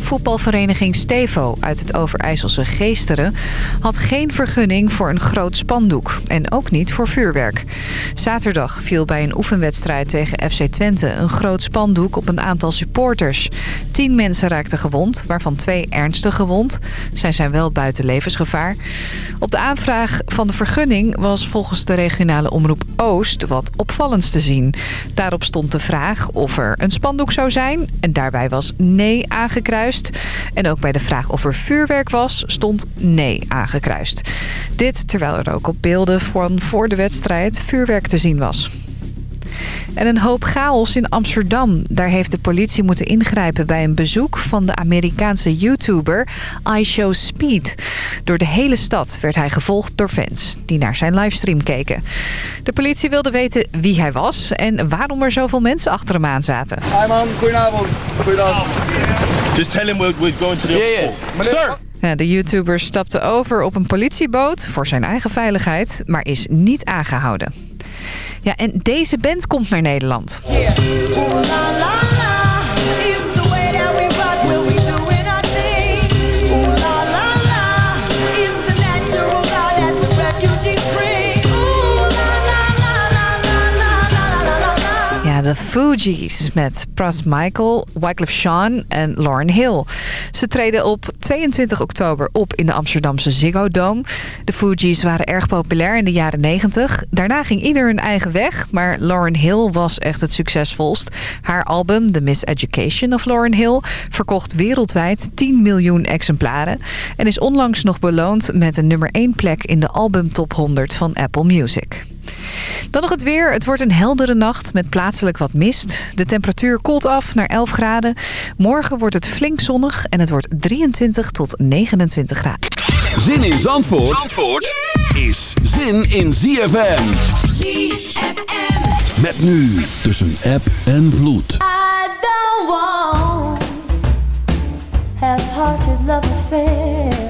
Voetbalvereniging Stevo uit het Overijsselse Geesteren... had geen vergunning voor een groot spandoek. En ook niet voor vuurwerk. Zaterdag viel bij een oefenwedstrijd tegen FC Twente... een groot spandoek op een aantal supporters. Tien mensen raakten gewond, waarvan twee ernstig gewond. Zij zijn wel buiten levensgevaar. Op de aanvraag van de vergunning was volgens de regionale omroep Oost... wat opvallends te zien. Daarop stond de vraag of er een spandoek zou zijn. En daarbij was nee aangekruist. En ook bij de vraag of er vuurwerk was, stond nee aangekruist. Dit terwijl er ook op beelden van voor de wedstrijd vuurwerk te zien was. En een hoop chaos in Amsterdam. Daar heeft de politie moeten ingrijpen bij een bezoek van de Amerikaanse YouTuber iShow Speed. Door de hele stad werd hij gevolgd door fans die naar zijn livestream keken. De politie wilde weten wie hij was en waarom er zoveel mensen achter hem aan zaten. Hi man, goedenavond. Goedenavond. Just tell him we're, we're going to the Yeah, yeah. Sir. Ja, de YouTuber stapte over op een politieboot voor zijn eigen veiligheid, maar is niet aangehouden. Ja, en deze band komt naar Nederland. De Fugees met Pras Michael, Wyclef Jean en Lauren Hill. Ze treden op 22 oktober op in de Amsterdamse Ziggo Dome. De Fugees waren erg populair in de jaren 90. Daarna ging ieder hun eigen weg, maar Lauren Hill was echt het succesvolst. Haar album The Miseducation of Lauren Hill verkocht wereldwijd 10 miljoen exemplaren... en is onlangs nog beloond met een nummer 1 plek in de albumtop 100 van Apple Music. Dan nog het weer. Het wordt een heldere nacht met plaatselijk wat mist. De temperatuur koelt af naar 11 graden. Morgen wordt het flink zonnig en het wordt 23 tot 29 graden. Zin in Zandvoort, Zandvoort is zin in ZFM. ZFM. Met nu tussen app en vloed. I don't want half-hearted love affairs.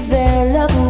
Give their love away.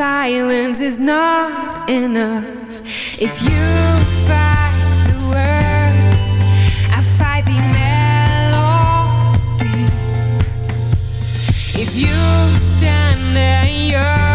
silence is not enough. If you you stand there, you're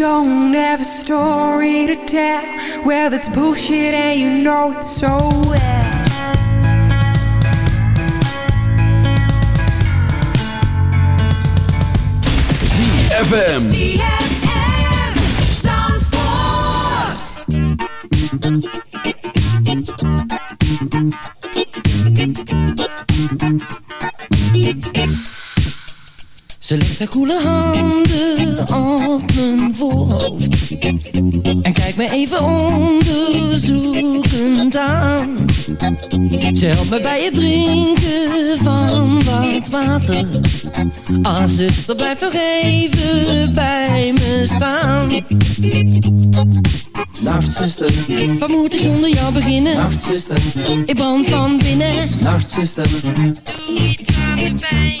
don't have a story to tell. Well, that's bullshit, and you know it so well. ZFM. ZFM Zandvoort. Ze legt haar koele handen op mijn En kijkt me even onderzoekend aan. Ze helpt me bij het drinken van wat water. Ah, zuster, blijf nog even bij me staan. Nachtzuster, Wat moet ik zonder jou beginnen? nachtzuster, Ik brand van binnen. Nachtzuster, Doe iets aan de pijn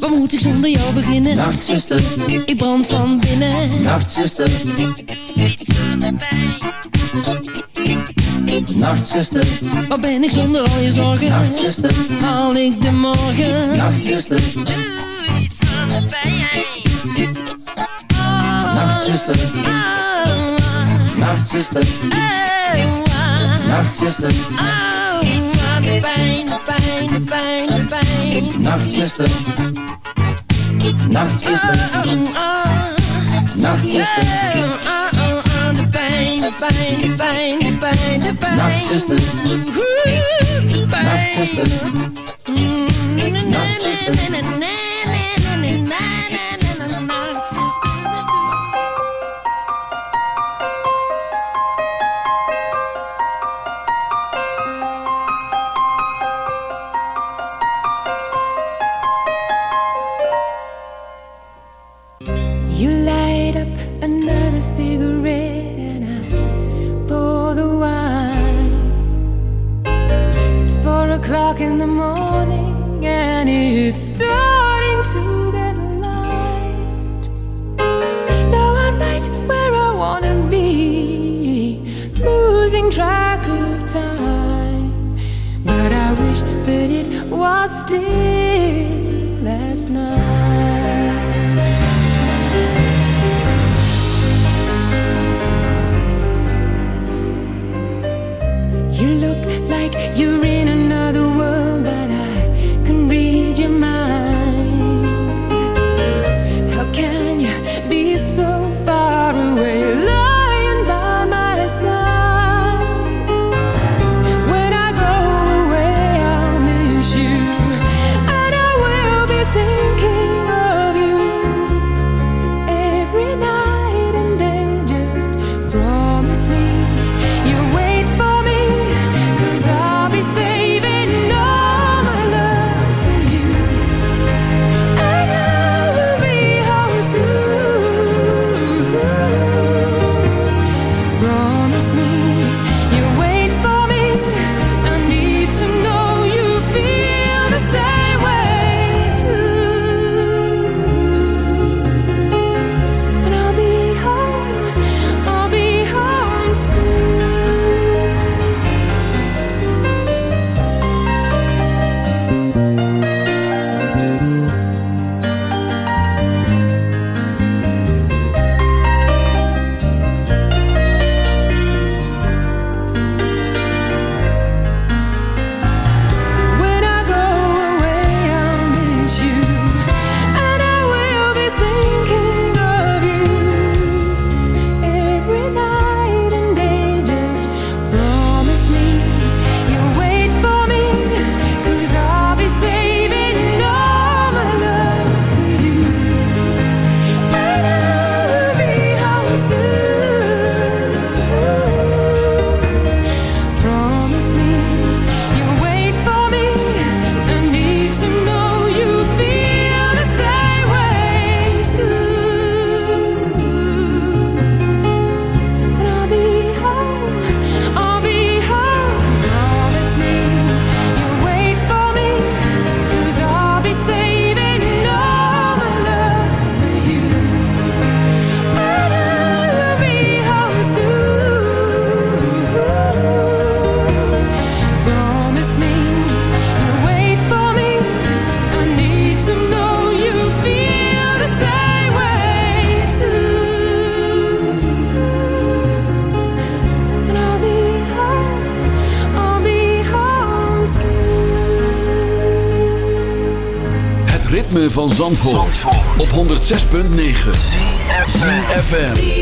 Wat moet ik zonder jou beginnen? nachtzuster, Ik brand van binnen. nachtzuster, Doe iets aan de pijn. nachtzuster, Wat ben ik zonder al je zorgen? nachtzuster, Haal ik de morgen? nachtzuster, Doe iets aan de pijn. nachtzuster, Oh, nachtzuster, oh, nachtzuster, oh. Iets aan de pijn, de pijn, de pijn, pijn. nachtzuster, nachtzuster, Oh, oh, nachtzuster, oh, oh, oh. Aan de pijn, de pijn, de pijn, de pijn, de pijn. nachtzuster, Oeh, de pijn. nachtzuster, nachtzuster. Was still last night. You look like you're in another 106.9 CFFM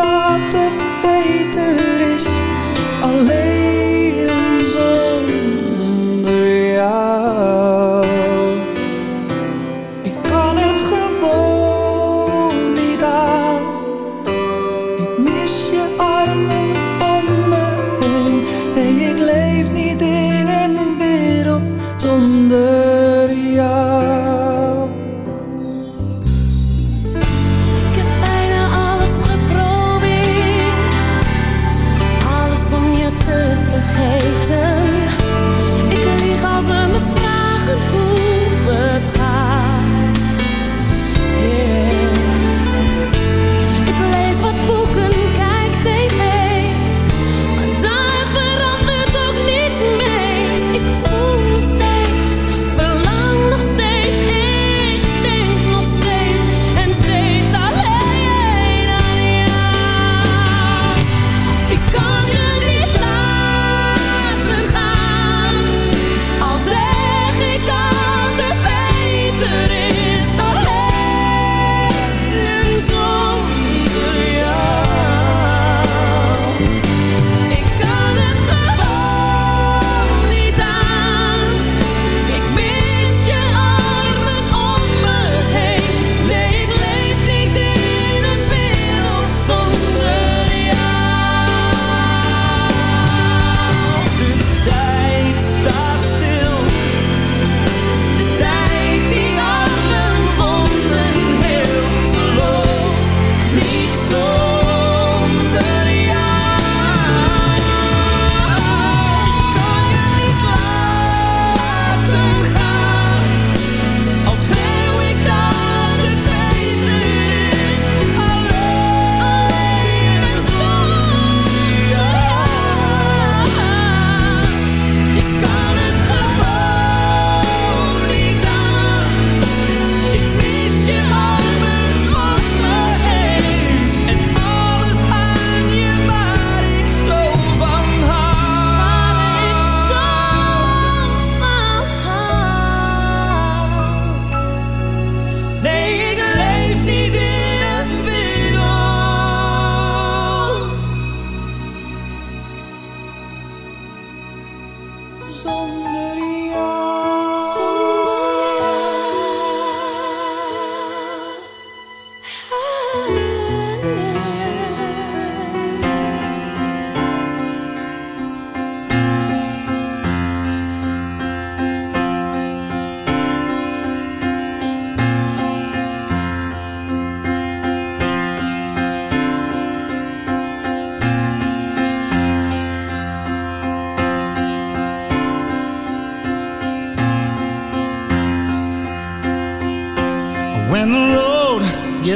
dat it.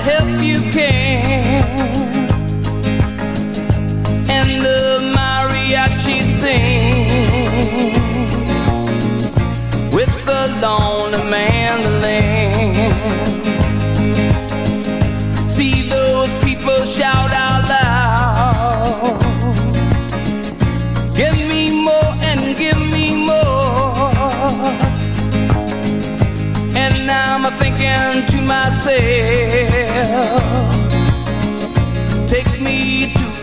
help you can. And the mariachi sing with the lonely mandolin. See those people shout out loud. Give me more and give me more. And now I'm thinking to myself,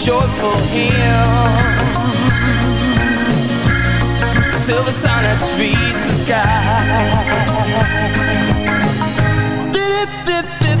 joyful hymn. Silver sonnets reach the sky. Dip, dip, dip,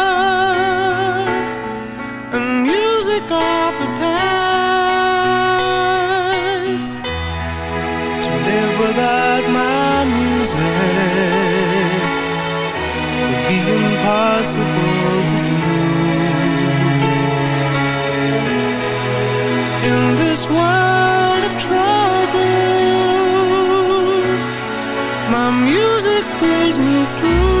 my music pulls me through.